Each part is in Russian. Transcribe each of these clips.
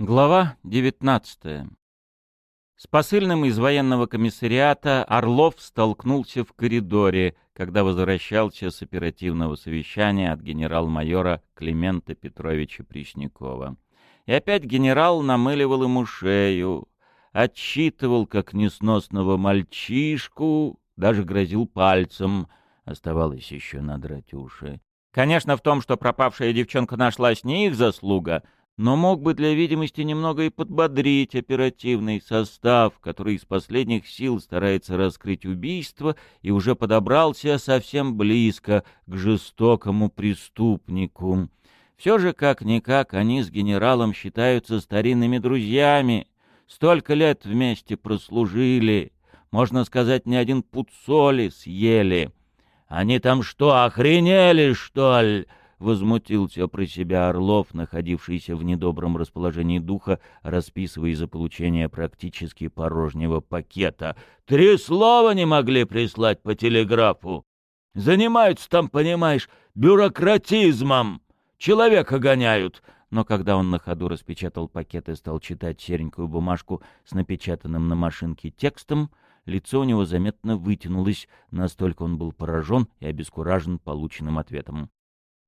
Глава 19. С посыльным из военного комиссариата Орлов столкнулся в коридоре, когда возвращался с оперативного совещания от генерал-майора Климента Петровича Преснякова. И опять генерал намыливал ему шею, отчитывал как несносного мальчишку, даже грозил пальцем. Оставалось еще надрать уши. Конечно, в том, что пропавшая девчонка нашлась не их заслуга — но мог бы для видимости немного и подбодрить оперативный состав, который из последних сил старается раскрыть убийство и уже подобрался совсем близко к жестокому преступнику. Все же, как-никак, они с генералом считаются старинными друзьями, столько лет вместе прослужили, можно сказать, ни один пуд соли съели. Они там что, охренели, что ли? — возмутился про себя Орлов, находившийся в недобром расположении духа, расписывая за получение практически порожнего пакета. «Три слова не могли прислать по телеграфу! Занимаются там, понимаешь, бюрократизмом! Человека гоняют!» Но когда он на ходу распечатал пакет и стал читать серенькую бумажку с напечатанным на машинке текстом, лицо у него заметно вытянулось, настолько он был поражен и обескуражен полученным ответом.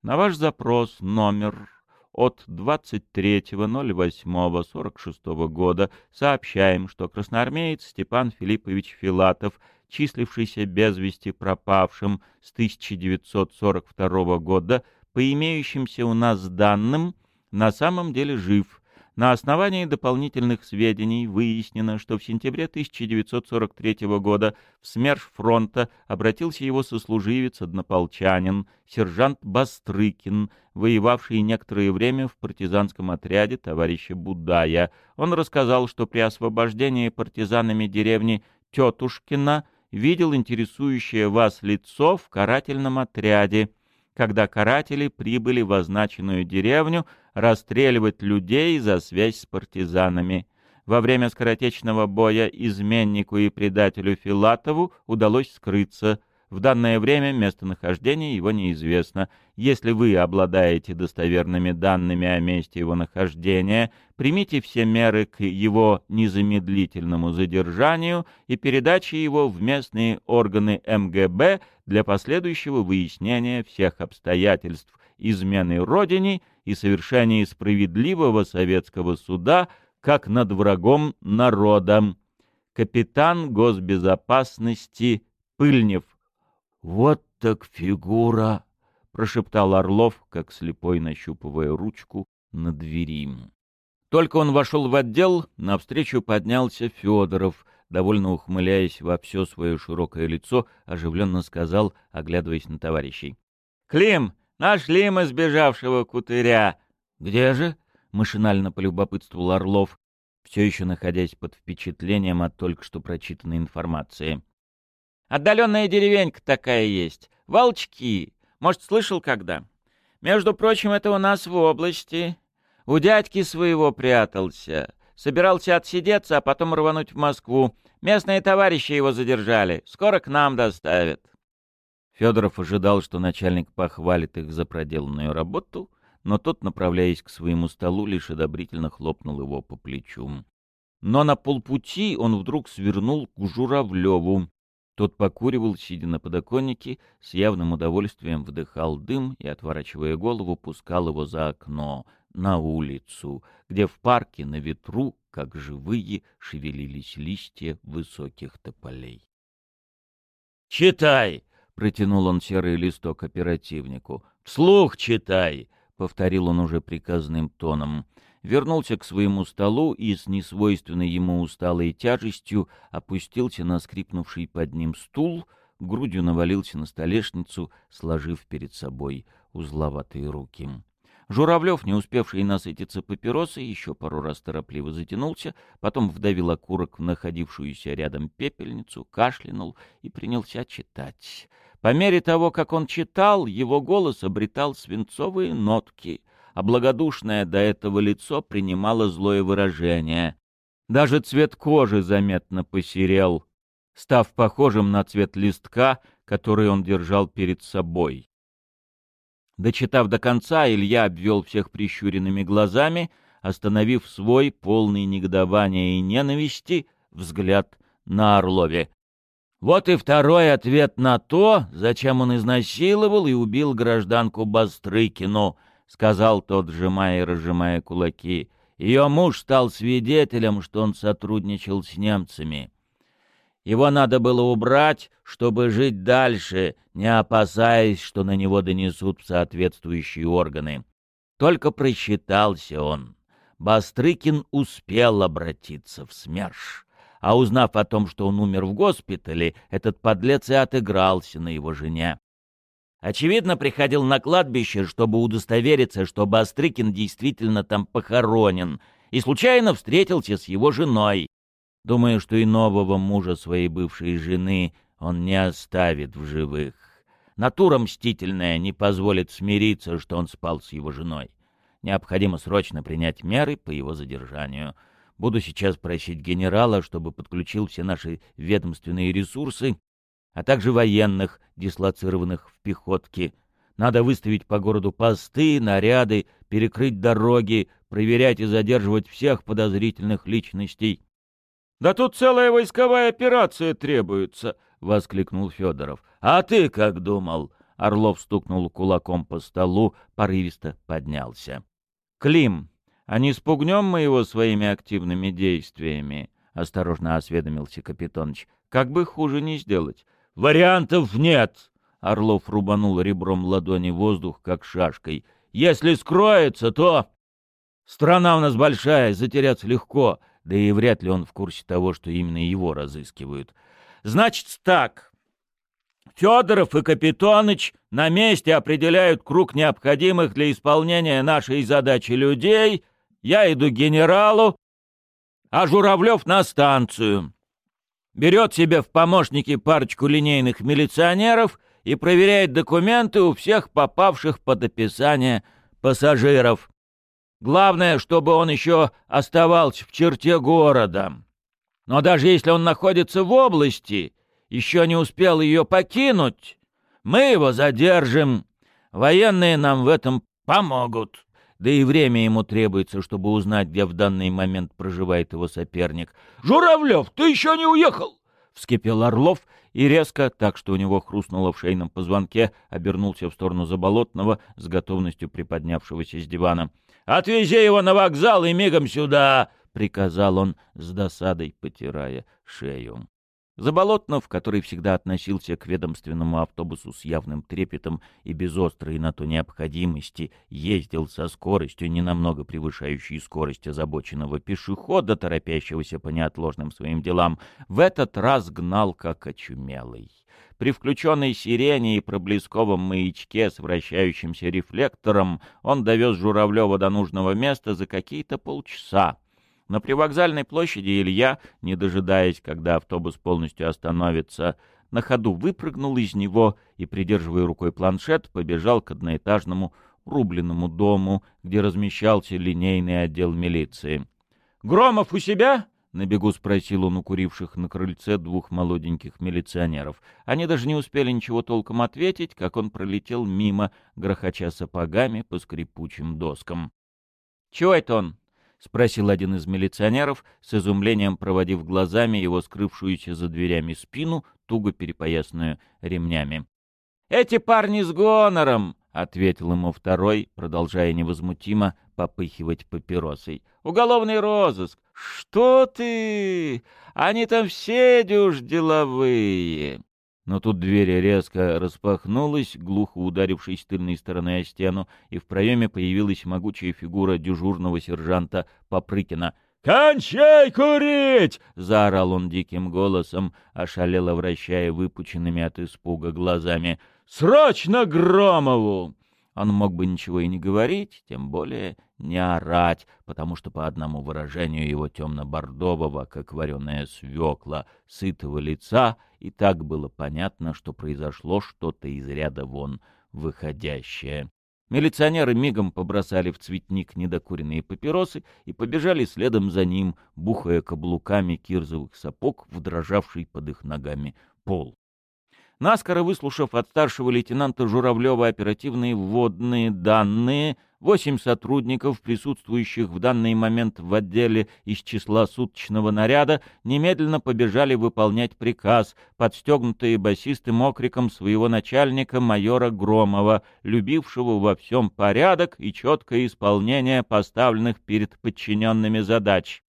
На ваш запрос номер от 23.08.46 года сообщаем, что красноармеец Степан Филиппович Филатов, числившийся без вести пропавшим с 1942 года, по имеющимся у нас данным, на самом деле жив на основании дополнительных сведений выяснено, что в сентябре 1943 года в СМЕРШ фронта обратился его сослуживец, однополчанин, сержант Бастрыкин, воевавший некоторое время в партизанском отряде товарища Будая. Он рассказал, что при освобождении партизанами деревни Тетушкина видел интересующее вас лицо в карательном отряде когда каратели прибыли в означенную деревню расстреливать людей за связь с партизанами. Во время скоротечного боя изменнику и предателю Филатову удалось скрыться – в данное время местонахождение его неизвестно. Если вы обладаете достоверными данными о месте его нахождения, примите все меры к его незамедлительному задержанию и передаче его в местные органы МГБ для последующего выяснения всех обстоятельств измены Родине и совершения справедливого советского суда как над врагом народа. Капитан госбезопасности Пыльнев «Вот так фигура!» — прошептал Орлов, как слепой нащупывая ручку на двери. Только он вошел в отдел, навстречу поднялся Федоров, довольно ухмыляясь во все свое широкое лицо, оживленно сказал, оглядываясь на товарищей. «Клим, нашли мы сбежавшего кутыря!» «Где же?» — машинально полюбопытствовал Орлов, все еще находясь под впечатлением от только что прочитанной информации. Отдаленная деревенька такая есть. Волчки. Может, слышал когда? Между прочим, это у нас в области. У дядьки своего прятался. Собирался отсидеться, а потом рвануть в Москву. Местные товарищи его задержали. Скоро к нам доставят. Федоров ожидал, что начальник похвалит их за проделанную работу, но тот, направляясь к своему столу, лишь одобрительно хлопнул его по плечу. Но на полпути он вдруг свернул к Журавлеву, тот покуривал, сидя на подоконнике, с явным удовольствием вдыхал дым и, отворачивая голову, пускал его за окно, на улицу, где в парке на ветру, как живые, шевелились листья высоких тополей. «Читай!» — протянул он серый листок оперативнику. «Вслух читай!» — повторил он уже приказным тоном вернулся к своему столу и с несвойственной ему усталой тяжестью опустился на скрипнувший под ним стул, грудью навалился на столешницу, сложив перед собой узловатые руки. Журавлев, не успевший насытиться папиросой, еще пару раз торопливо затянулся, потом вдавил окурок в находившуюся рядом пепельницу, кашлянул и принялся читать. По мере того, как он читал, его голос обретал свинцовые нотки — а благодушное до этого лицо принимало злое выражение. Даже цвет кожи заметно посерел, став похожим на цвет листка, который он держал перед собой. Дочитав до конца, Илья обвел всех прищуренными глазами, остановив свой, полный негодования и ненависти, взгляд на Орлове. Вот и второй ответ на то, зачем он изнасиловал и убил гражданку Бастрыкину, — сказал тот, сжимая и разжимая кулаки. Ее муж стал свидетелем, что он сотрудничал с немцами. Его надо было убрать, чтобы жить дальше, не опасаясь, что на него донесут соответствующие органы. Только просчитался он. Бастрыкин успел обратиться в СМЕРШ а узнав о том, что он умер в госпитале, этот подлец и отыгрался на его жене. Очевидно, приходил на кладбище, чтобы удостовериться, что Бастрыкин действительно там похоронен, и случайно встретился с его женой. Думаю, что и нового мужа своей бывшей жены он не оставит в живых. Натура мстительная не позволит смириться, что он спал с его женой. Необходимо срочно принять меры по его задержанию — Буду сейчас просить генерала, чтобы подключил все наши ведомственные ресурсы, а также военных, дислоцированных в пехотке. Надо выставить по городу посты, наряды, перекрыть дороги, проверять и задерживать всех подозрительных личностей. — Да тут целая войсковая операция требуется, — воскликнул Федоров. — А ты как думал? Орлов стукнул кулаком по столу, порывисто поднялся. — Клим, а не спугнем мы его своими активными действиями? — осторожно осведомился Капитоныч. — Как бы хуже не сделать. — Вариантов нет! — Орлов рубанул ребром ладони воздух, как шашкой. — Если скроется, то... Страна у нас большая, затеряться легко, да и вряд ли он в курсе того, что именно его разыскивают. Значит так. Федоров и Капитоныч на месте определяют круг необходимых для исполнения нашей задачи людей я иду к генералу, а Журавлев на станцию. Берет себе в помощники парочку линейных милиционеров и проверяет документы у всех попавших под описание пассажиров. Главное, чтобы он еще оставался в черте города. Но даже если он находится в области, еще не успел ее покинуть, мы его задержим. Военные нам в этом помогут да и время ему требуется, чтобы узнать, где в данный момент проживает его соперник. «Журавлев, ты еще не уехал!» — вскипел Орлов и резко, так что у него хрустнуло в шейном позвонке, обернулся в сторону Заболотного с готовностью приподнявшегося с дивана. «Отвези его на вокзал и мигом сюда!» — приказал он с досадой, потирая шею. Заболотнов, который всегда относился к ведомственному автобусу с явным трепетом и без острой на то необходимости, ездил со скоростью, не намного превышающей скорость озабоченного пешехода, торопящегося по неотложным своим делам, в этот раз гнал как очумелый. При включенной сирене и проблесковом маячке с вращающимся рефлектором он довез Журавлева до нужного места за какие-то полчаса, на привокзальной площади Илья, не дожидаясь, когда автобус полностью остановится, на ходу выпрыгнул из него и, придерживая рукой планшет, побежал к одноэтажному рубленному дому, где размещался линейный отдел милиции. «Громов у себя?» — на бегу спросил он у куривших на крыльце двух молоденьких милиционеров. Они даже не успели ничего толком ответить, как он пролетел мимо, грохоча сапогами по скрипучим доскам. «Чего это он?» — спросил один из милиционеров, с изумлением проводив глазами его скрывшуюся за дверями спину, туго перепоясанную ремнями. «Эти парни с гонором!» — ответил ему второй, продолжая невозмутимо попыхивать папиросой. «Уголовный розыск! Что ты? Они там все дюж деловые!» Но тут дверь резко распахнулась, глухо ударившись тыльной стороной о стену, и в проеме появилась могучая фигура дежурного сержанта Попрыкина. «Кончай курить!» — заорал он диким голосом, ошалело вращая выпученными от испуга глазами. «Срочно Громову!» Он мог бы ничего и не говорить, тем более не орать, потому что по одному выражению его темно-бордового, как вареная свекла, сытого лица, и так было понятно, что произошло что-то из ряда вон выходящее. Милиционеры мигом побросали в цветник недокуренные папиросы и побежали следом за ним, бухая каблуками кирзовых сапог в дрожавший под их ногами пол. Наскоро выслушав от старшего лейтенанта Журавлева оперативные вводные данные, Восемь сотрудников, присутствующих в данный момент в отделе из числа суточного наряда, немедленно побежали выполнять приказ, подстегнутые басистым окриком своего начальника майора Громова, любившего во всем порядок и четкое исполнение поставленных перед подчиненными задач.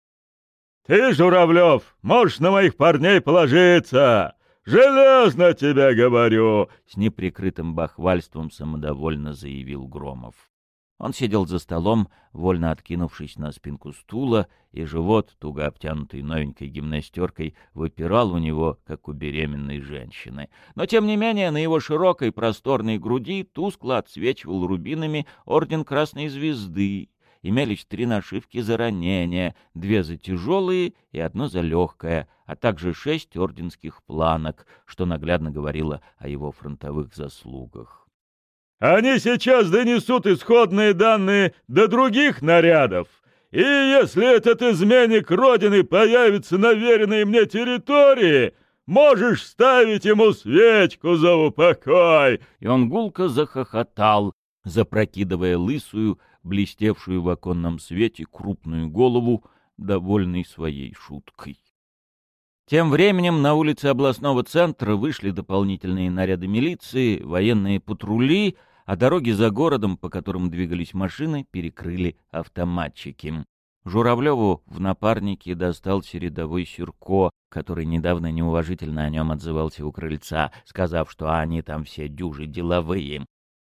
«Ты, Журавлев, можешь на моих парней положиться! Железно тебе говорю!» С неприкрытым бахвальством самодовольно заявил Громов. Он сидел за столом, вольно откинувшись на спинку стула, и живот, туго обтянутый новенькой гимнастеркой, выпирал у него, как у беременной женщины. Но, тем не менее, на его широкой просторной груди тускло отсвечивал рубинами орден Красной Звезды. Имелись три нашивки за ранения, две за тяжелые и одно за легкое, а также шесть орденских планок, что наглядно говорило о его фронтовых заслугах. Они сейчас донесут исходные данные до других нарядов. И если этот изменник Родины появится на веренной мне территории, можешь ставить ему свечку за упокой!» И он гулко захохотал, запрокидывая лысую, блестевшую в оконном свете крупную голову, довольный своей шуткой. Тем временем на улице областного центра вышли дополнительные наряды милиции, военные патрули — а дороги за городом, по которым двигались машины, перекрыли автоматчики. Журавлеву в напарнике достался рядовой Сюрко, который недавно неуважительно о нем отзывался у крыльца, сказав, что они там все дюжи деловые.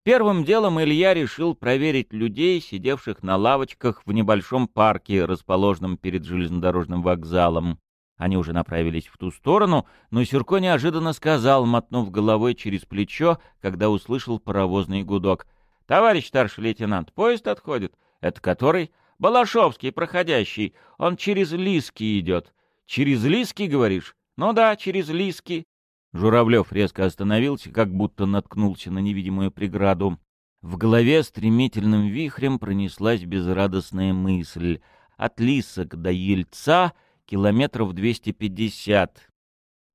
Первым делом Илья решил проверить людей, сидевших на лавочках в небольшом парке, расположенном перед железнодорожным вокзалом. Они уже направились в ту сторону, но Сюрко неожиданно сказал, мотнув головой через плечо, когда услышал паровозный гудок. — Товарищ старший лейтенант, поезд отходит. — Это который? — Балашовский, проходящий. Он через Лиски идет. — Через Лиски, говоришь? — Ну да, через Лиски. Журавлев резко остановился, как будто наткнулся на невидимую преграду. В голове стремительным вихрем пронеслась безрадостная мысль. От Лисок до Ельца — километров 250.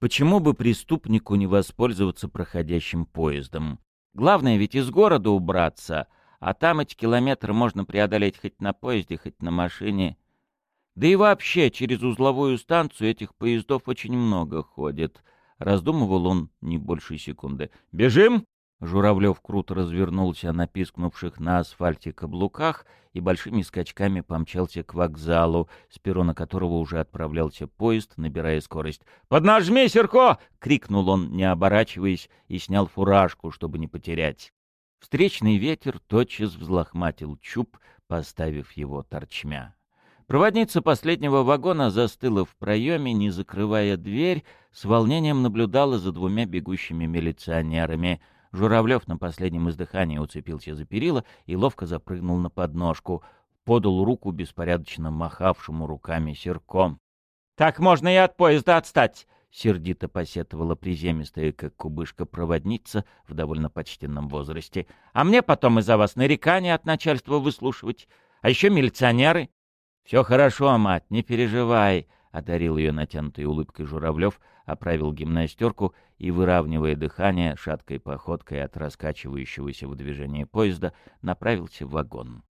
Почему бы преступнику не воспользоваться проходящим поездом? Главное ведь из города убраться, а там эти километры можно преодолеть хоть на поезде, хоть на машине. Да и вообще, через узловую станцию этих поездов очень много ходит. Раздумывал он не больше секунды. «Бежим!» Журавлев круто развернулся на пискнувших на асфальте каблуках и большими скачками помчался к вокзалу, с перрона которого уже отправлялся поезд, набирая скорость. «Поднажми, Серко!» — крикнул он, не оборачиваясь, и снял фуражку, чтобы не потерять. Встречный ветер тотчас взлохматил чуб, поставив его торчмя. Проводница последнего вагона застыла в проеме, не закрывая дверь, с волнением наблюдала за двумя бегущими милиционерами — Журавлев на последнем издыхании уцепился за перила и ловко запрыгнул на подножку, подал руку беспорядочно махавшему руками серком. «Так можно и от поезда отстать!» — сердито посетовала приземистая, как кубышка-проводница в довольно почтенном возрасте. «А мне потом из-за вас нарекания от начальства выслушивать. А еще милиционеры!» «Все хорошо, мать, не переживай!» — одарил ее натянутой улыбкой Журавлев, оправил гимнастерку и, выравнивая дыхание, шаткой походкой от раскачивающегося в движении поезда, направился в вагон.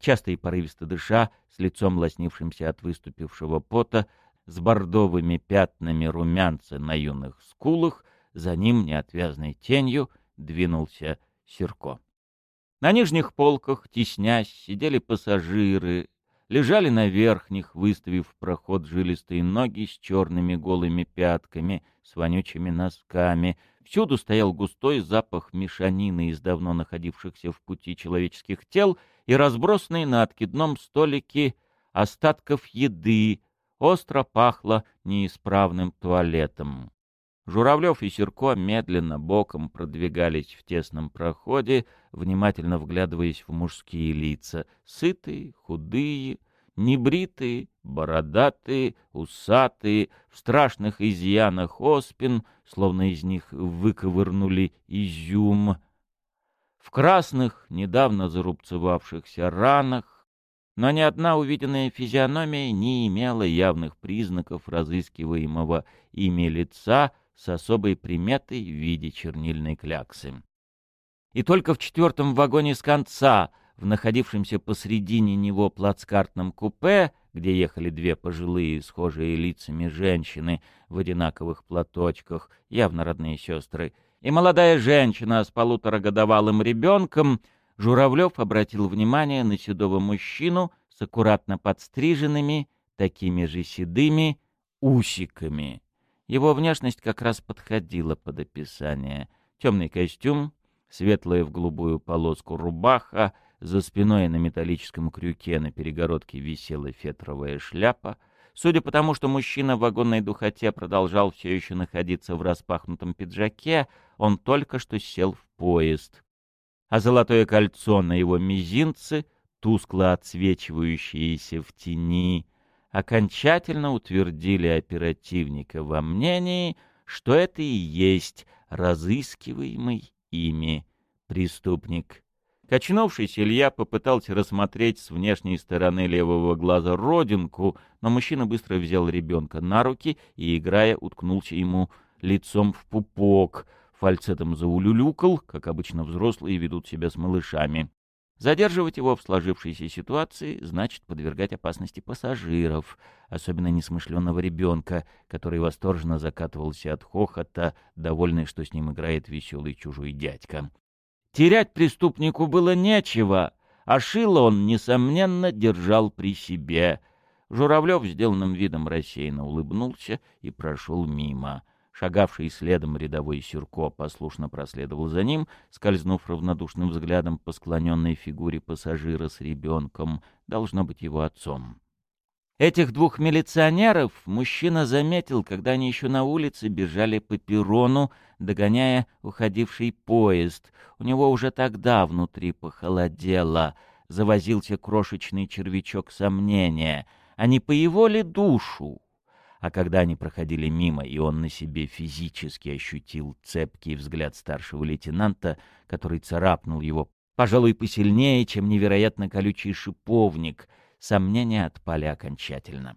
Часто и порывисто дыша, с лицом лоснившимся от выступившего пота, с бордовыми пятнами румянца на юных скулах, за ним неотвязной тенью двинулся Серко. На нижних полках, теснясь, сидели пассажиры, лежали на верхних, выставив в проход жилистые ноги с черными голыми пятками, с вонючими носками. Всюду стоял густой запах мешанины из давно находившихся в пути человеческих тел и разбросанные на откидном столике остатков еды, остро пахло неисправным туалетом. Журавлев и Серко медленно боком продвигались в тесном проходе, внимательно вглядываясь в мужские лица. Сытые, худые, небритые, бородатые, усатые, в страшных изъянах оспин, словно из них выковырнули изюм, в красных, недавно зарубцевавшихся ранах, но ни одна увиденная физиономия не имела явных признаков разыскиваемого ими лица, с особой приметой в виде чернильной кляксы. И только в четвертом вагоне с конца в находившемся посредине него плацкартном купе, где ехали две пожилые, схожие лицами женщины в одинаковых платочках, явно родные сестры, и молодая женщина с полуторагодовалым ребенком, Журавлев обратил внимание на седого мужчину с аккуратно подстриженными, такими же седыми, усиками. Его внешность как раз подходила под описание. Темный костюм, светлая в голубую полоску рубаха, за спиной на металлическом крюке на перегородке висела фетровая шляпа. Судя по тому, что мужчина в вагонной духоте продолжал все еще находиться в распахнутом пиджаке, он только что сел в поезд. А золотое кольцо на его мизинце, тускло отсвечивающееся в тени, окончательно утвердили оперативника во мнении, что это и есть разыскиваемый ими преступник. Качнувшись, Илья попытался рассмотреть с внешней стороны левого глаза родинку, но мужчина быстро взял ребенка на руки и, играя, уткнулся ему лицом в пупок, фальцетом заулюлюкал, как обычно взрослые ведут себя с малышами. Задерживать его в сложившейся ситуации значит подвергать опасности пассажиров, особенно несмышленного ребенка, который восторженно закатывался от хохота, довольный, что с ним играет веселый чужой дядька. Терять преступнику было нечего, а шило он, несомненно, держал при себе. Журавлев сделанным видом рассеянно улыбнулся и прошел мимо. Шагавший следом рядовой Сюрко послушно проследовал за ним, скользнув равнодушным взглядом по склоненной фигуре пассажира с ребенком, должно быть его отцом. Этих двух милиционеров мужчина заметил, когда они еще на улице бежали по перрону, догоняя уходивший поезд. У него уже тогда внутри похолодело, завозился крошечный червячок сомнения, а не по его ли душу? А когда они проходили мимо, и он на себе физически ощутил цепкий взгляд старшего лейтенанта, который царапнул его, пожалуй, посильнее, чем невероятно колючий шиповник — сомнения отпали окончательно.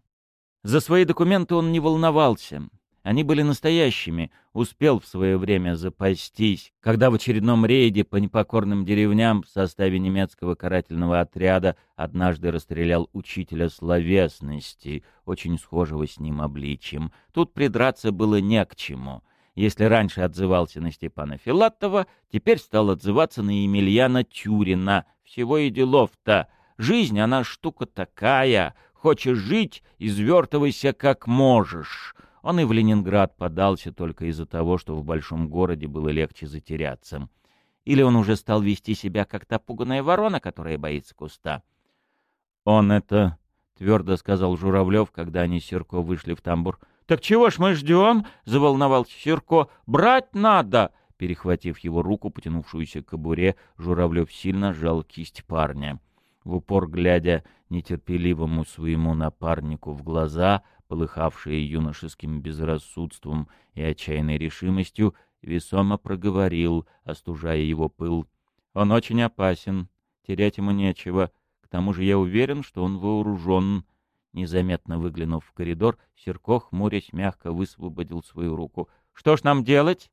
За свои документы он не волновался. Они были настоящими, успел в свое время запастись, когда в очередном рейде по непокорным деревням в составе немецкого карательного отряда однажды расстрелял учителя словесности, очень схожего с ним обличием. Тут придраться было не к чему. Если раньше отзывался на Степана Филатова, теперь стал отзываться на Емельяна Тюрина. Всего и делов-то — Жизнь, она штука такая. Хочешь жить — извертывайся как можешь. Он и в Ленинград подался только из-за того, что в большом городе было легче затеряться. Или он уже стал вести себя как та пуганая ворона, которая боится куста. «Он это...» — твердо сказал Журавлев, когда они с Серко вышли в тамбур. «Так чего ж мы ждем?» — заволновался Серко. «Брать надо!» Перехватив его руку, потянувшуюся к кобуре, Журавлев сильно сжал кисть парня в упор глядя нетерпеливому своему напарнику в глаза, полыхавшие юношеским безрассудством и отчаянной решимостью, весомо проговорил, остужая его пыл. «Он очень опасен, терять ему нечего. К тому же я уверен, что он вооружен». Незаметно выглянув в коридор, Серко, хмурясь, мягко высвободил свою руку. «Что ж нам делать?»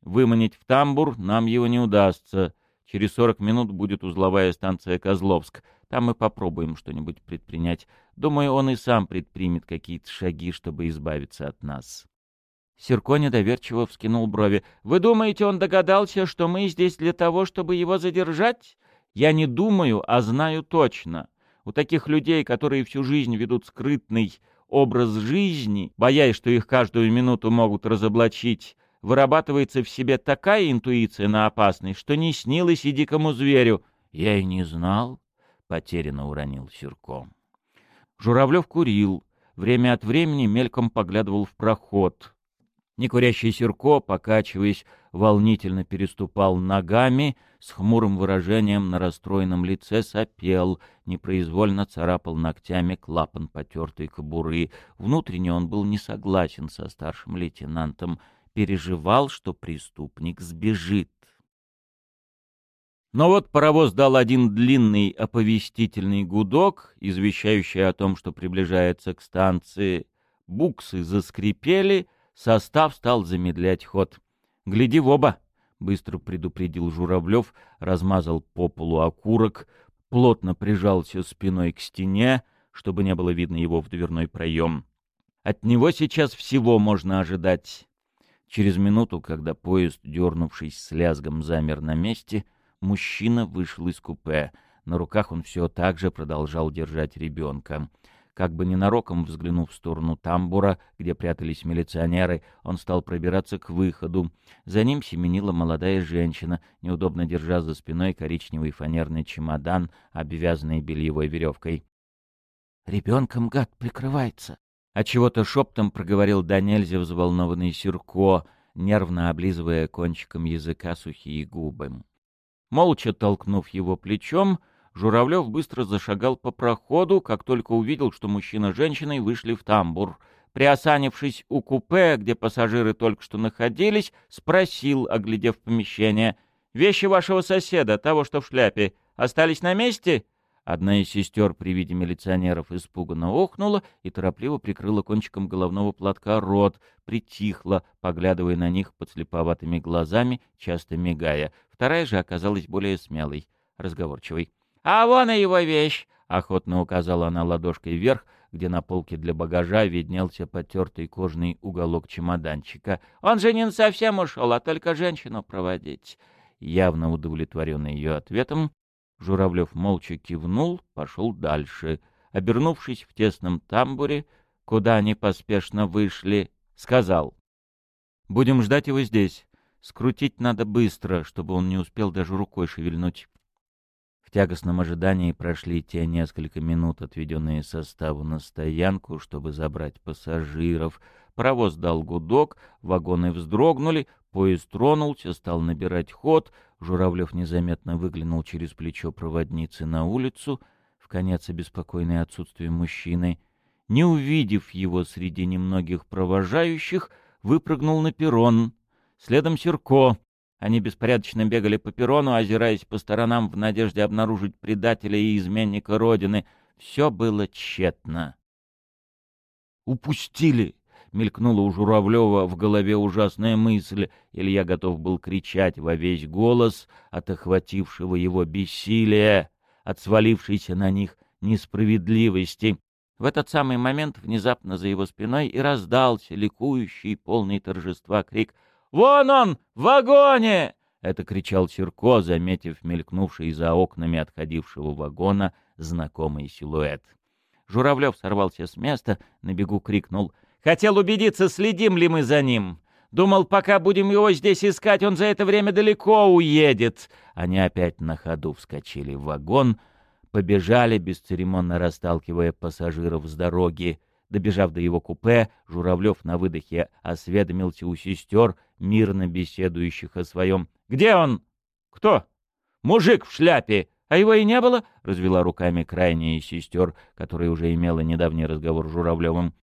«Выманить в тамбур нам его не удастся. Через сорок минут будет узловая станция Козловск. Там мы попробуем что-нибудь предпринять. Думаю, он и сам предпримет какие-то шаги, чтобы избавиться от нас». Серко недоверчиво вскинул брови. «Вы думаете, он догадался, что мы здесь для того, чтобы его задержать? Я не думаю, а знаю точно. У таких людей, которые всю жизнь ведут скрытный образ жизни, боясь, что их каждую минуту могут разоблачить, вырабатывается в себе такая интуиция на опасность, что не снилось и дикому зверю. Я и не знал, — потерянно уронил Сюрко. Журавлев курил, время от времени мельком поглядывал в проход. Некурящий Сюрко, покачиваясь, волнительно переступал ногами, с хмурым выражением на расстроенном лице сопел, непроизвольно царапал ногтями клапан потертой кобуры. Внутренне он был не согласен со старшим лейтенантом переживал, что преступник сбежит. Но вот паровоз дал один длинный оповестительный гудок, извещающий о том, что приближается к станции. Буксы заскрипели, состав стал замедлять ход. «Гляди в оба!» — быстро предупредил Журавлев, размазал по полу окурок, плотно прижался спиной к стене, чтобы не было видно его в дверной проем. От него сейчас всего можно ожидать. Через минуту, когда поезд, дернувшись с лязгом, замер на месте, мужчина вышел из купе. На руках он все так же продолжал держать ребенка. Как бы ненароком взглянув в сторону тамбура, где прятались милиционеры, он стал пробираться к выходу. За ним семенила молодая женщина, неудобно держа за спиной коричневый фанерный чемодан, обвязанный бельевой веревкой. «Ребенком, гад, прикрывается!» А чего-то шептом проговорил до нельзя взволнованный Сирко, нервно облизывая кончиком языка сухие губы. Молча толкнув его плечом, Журавлев быстро зашагал по проходу, как только увидел, что мужчина с женщиной вышли в тамбур. Приосанившись у купе, где пассажиры только что находились, спросил, оглядев помещение, «Вещи вашего соседа, того, что в шляпе, остались на месте?» Одна из сестер при виде милиционеров испуганно охнула и торопливо прикрыла кончиком головного платка рот, притихла, поглядывая на них подслеповатыми глазами, часто мигая. Вторая же оказалась более смелой, разговорчивой. «А вон и его вещь!» — охотно указала она ладошкой вверх, где на полке для багажа виднелся потертый кожный уголок чемоданчика. «Он же не совсем ушел, а только женщину проводить!» Явно удовлетворенный ее ответом, Журавлев молча кивнул, пошел дальше. Обернувшись в тесном тамбуре, куда они поспешно вышли, сказал. «Будем ждать его здесь. Скрутить надо быстро, чтобы он не успел даже рукой шевельнуть» тягостном ожидании прошли те несколько минут, отведенные составу на стоянку, чтобы забрать пассажиров. Паровоз дал гудок, вагоны вздрогнули, поезд тронулся, стал набирать ход. Журавлев незаметно выглянул через плечо проводницы на улицу, в конец обеспокоенный отсутствием мужчины. Не увидев его среди немногих провожающих, выпрыгнул на перрон. Следом Серко, они беспорядочно бегали по перрону, озираясь по сторонам в надежде обнаружить предателя и изменника Родины. Все было тщетно. «Упустили!» — мелькнула у Журавлева в голове ужасная мысль. Илья готов был кричать во весь голос от охватившего его бессилия, от свалившейся на них несправедливости. В этот самый момент внезапно за его спиной и раздался ликующий, полный торжества крик — Вон он, в вагоне!» — это кричал Серко, заметив мелькнувший за окнами отходившего вагона знакомый силуэт. Журавлев сорвался с места, на бегу крикнул. «Хотел убедиться, следим ли мы за ним. Думал, пока будем его здесь искать, он за это время далеко уедет». Они опять на ходу вскочили в вагон, побежали, бесцеремонно расталкивая пассажиров с дороги. Добежав до его купе, Журавлев на выдохе осведомился у сестер, мирно беседующих о своем. «Где он?» «Кто?» «Мужик в шляпе!» «А его и не было?» — развела руками крайняя сестер, которая уже имела недавний разговор с Журавлевым.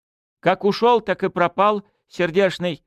«Как ушел, так и пропал, сердешный.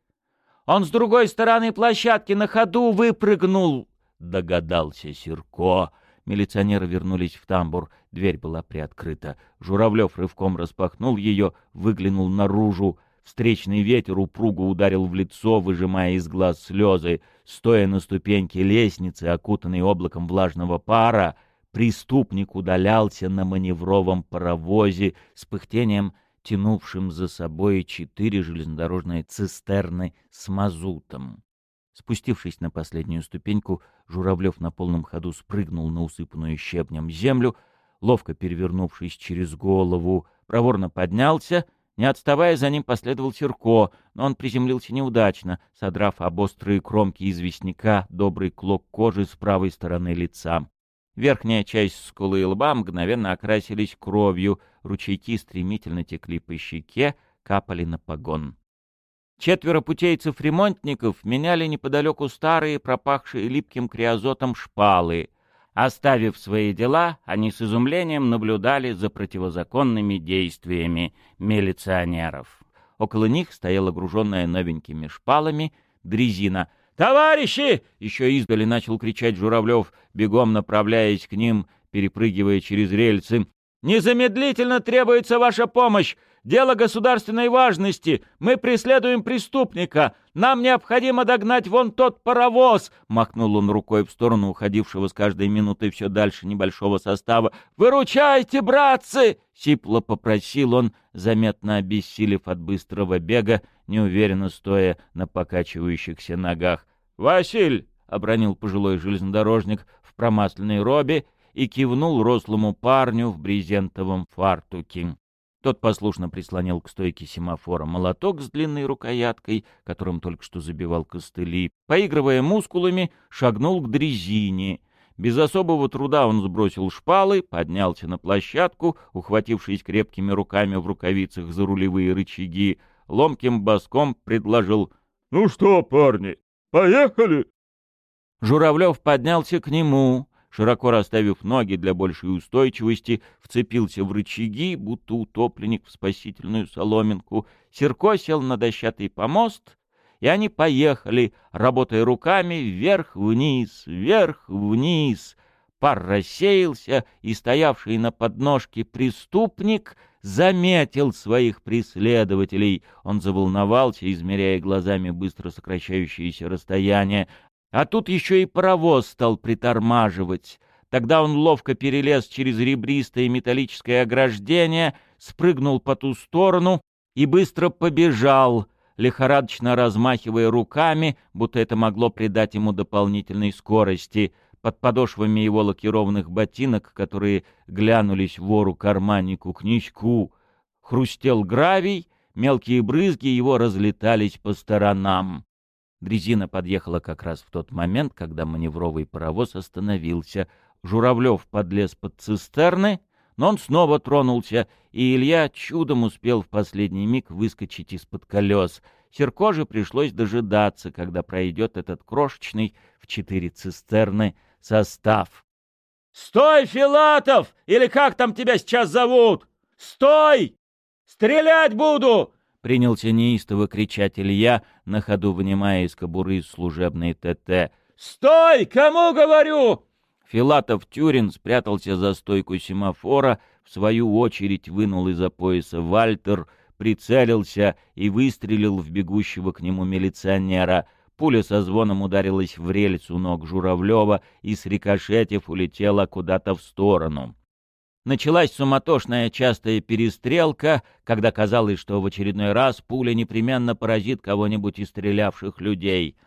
Он с другой стороны площадки на ходу выпрыгнул!» — догадался Серко. Милиционеры вернулись в тамбур. Дверь была приоткрыта. Журавлев рывком распахнул ее, выглянул наружу. Встречный ветер упруго ударил в лицо, выжимая из глаз слезы. Стоя на ступеньке лестницы, окутанной облаком влажного пара, преступник удалялся на маневровом паровозе с пыхтением, тянувшим за собой четыре железнодорожные цистерны с мазутом. Спустившись на последнюю ступеньку, Журавлев на полном ходу спрыгнул на усыпанную щебнем землю, ловко перевернувшись через голову, проворно поднялся, не отставая за ним последовал Серко, но он приземлился неудачно, содрав об острые кромки известняка добрый клок кожи с правой стороны лица. Верхняя часть скулы и лба мгновенно окрасились кровью, ручейки стремительно текли по щеке, капали на погон. Четверо путейцев-ремонтников меняли неподалеку старые, пропахшие липким криозотом шпалы. Оставив свои дела, они с изумлением наблюдали за противозаконными действиями милиционеров. Около них стояла груженная новенькими шпалами дрезина. «Товарищи!» — еще издали начал кричать Журавлев, бегом направляясь к ним, перепрыгивая через рельсы. Незамедлительно требуется ваша помощь. Дело государственной важности. Мы преследуем преступника. Нам необходимо догнать вон тот паровоз!» Махнул он рукой в сторону уходившего с каждой минутой все дальше небольшого состава. «Выручайте, братцы!» — сипло попросил он, заметно обессилев от быстрого бега, неуверенно стоя на покачивающихся ногах. «Василь!» — обронил пожилой железнодорожник в промасленной робе и кивнул рослому парню в брезентовом фартуке. Тот послушно прислонил к стойке семафора молоток с длинной рукояткой, которым только что забивал костыли. Поигрывая мускулами, шагнул к дрезине. Без особого труда он сбросил шпалы, поднялся на площадку, ухватившись крепкими руками в рукавицах за рулевые рычаги, ломким боском предложил «Ну что, парни, поехали?» Журавлев поднялся к нему, широко расставив ноги для большей устойчивости, вцепился в рычаги, будто утопленник в спасительную соломинку. Серко сел на дощатый помост, и они поехали, работая руками вверх-вниз, вверх-вниз. Пар рассеялся, и стоявший на подножке преступник заметил своих преследователей. Он заволновался, измеряя глазами быстро сокращающееся расстояние, а тут еще и паровоз стал притормаживать. Тогда он ловко перелез через ребристое металлическое ограждение, спрыгнул по ту сторону и быстро побежал, лихорадочно размахивая руками, будто это могло придать ему дополнительной скорости. Под подошвами его лакированных ботинок, которые глянулись вору-карманнику книжку, хрустел гравий, мелкие брызги его разлетались по сторонам. Дрезина подъехала как раз в тот момент, когда маневровый паровоз остановился. Журавлев подлез под цистерны, но он снова тронулся, и Илья чудом успел в последний миг выскочить из-под колес. Серко же пришлось дожидаться, когда пройдет этот крошечный в четыре цистерны состав. «Стой, Филатов! Или как там тебя сейчас зовут? Стой! Стрелять буду!» Принялся неистово кричать Илья, на ходу вынимая из кобуры служебный ТТ. «Стой! Кому говорю?» Филатов Тюрин спрятался за стойку семафора, в свою очередь вынул из-за пояса Вальтер, прицелился и выстрелил в бегущего к нему милиционера. Пуля со звоном ударилась в рельс у ног Журавлева и, срикошетив, улетела куда-то в сторону. Началась суматошная частая перестрелка, когда казалось, что в очередной раз пуля непременно поразит кого-нибудь из стрелявших людей.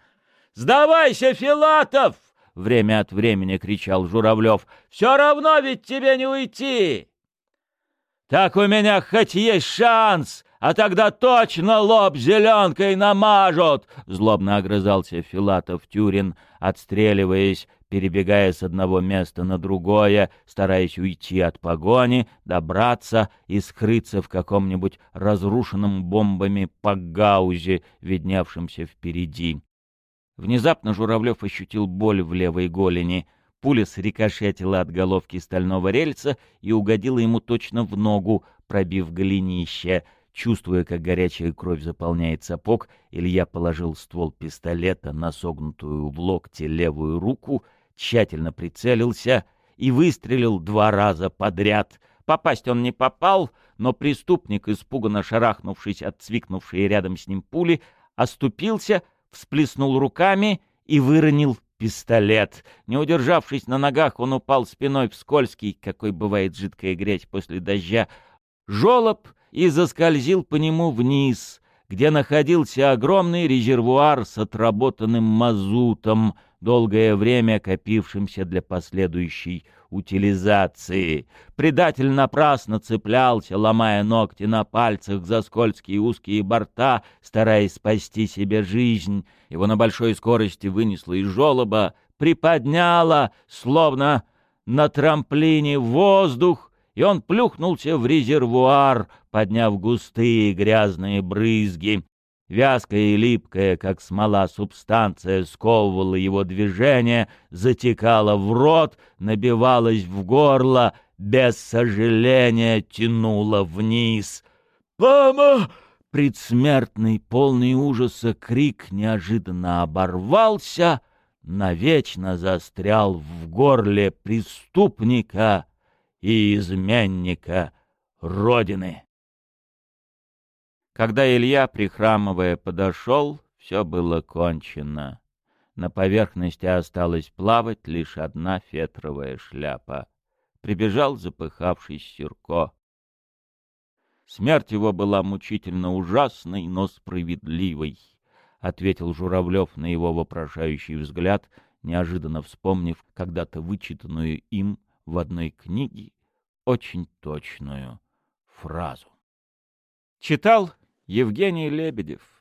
«Сдавайся, Филатов!» — время от времени кричал Журавлев. «Все равно ведь тебе не уйти!» «Так у меня хоть есть шанс, а тогда точно лоб зеленкой намажут!» — злобно огрызался Филатов Тюрин, отстреливаясь перебегая с одного места на другое, стараясь уйти от погони, добраться и скрыться в каком-нибудь разрушенном бомбами погаузе, видневшемся впереди. Внезапно Журавлев ощутил боль в левой голени. Пуля срикошетила от головки стального рельса и угодила ему точно в ногу, пробив голенище. Чувствуя, как горячая кровь заполняет сапог, Илья положил ствол пистолета на согнутую в локте левую руку тщательно прицелился и выстрелил два раза подряд. Попасть он не попал, но преступник, испуганно шарахнувшись от цвикнувшей рядом с ним пули, оступился, всплеснул руками и выронил пистолет. Не удержавшись на ногах, он упал спиной в скользкий, какой бывает жидкая грязь после дождя, жолоб и заскользил по нему вниз, где находился огромный резервуар с отработанным мазутом, долгое время копившимся для последующей утилизации. Предатель напрасно цеплялся, ломая ногти на пальцах за скользкие узкие борта, стараясь спасти себе жизнь. Его на большой скорости вынесло из жолоба, приподняло, словно на трамплине воздух, и он плюхнулся в резервуар, подняв густые грязные брызги. Вязкая и липкая, как смола, субстанция сковывала его движение, затекала в рот, набивалась в горло, без сожаления тянула вниз. «Мама!» Предсмертный, полный ужаса крик неожиданно оборвался, навечно застрял в горле преступника, и изменника Родины. Когда Илья, прихрамывая, подошел, все было кончено. На поверхности осталась плавать лишь одна фетровая шляпа. Прибежал запыхавшись Сюрко. Смерть его была мучительно ужасной, но справедливой, — ответил Журавлев на его вопрошающий взгляд, неожиданно вспомнив когда-то вычитанную им в одной книге очень точную фразу. Читал Евгений Лебедев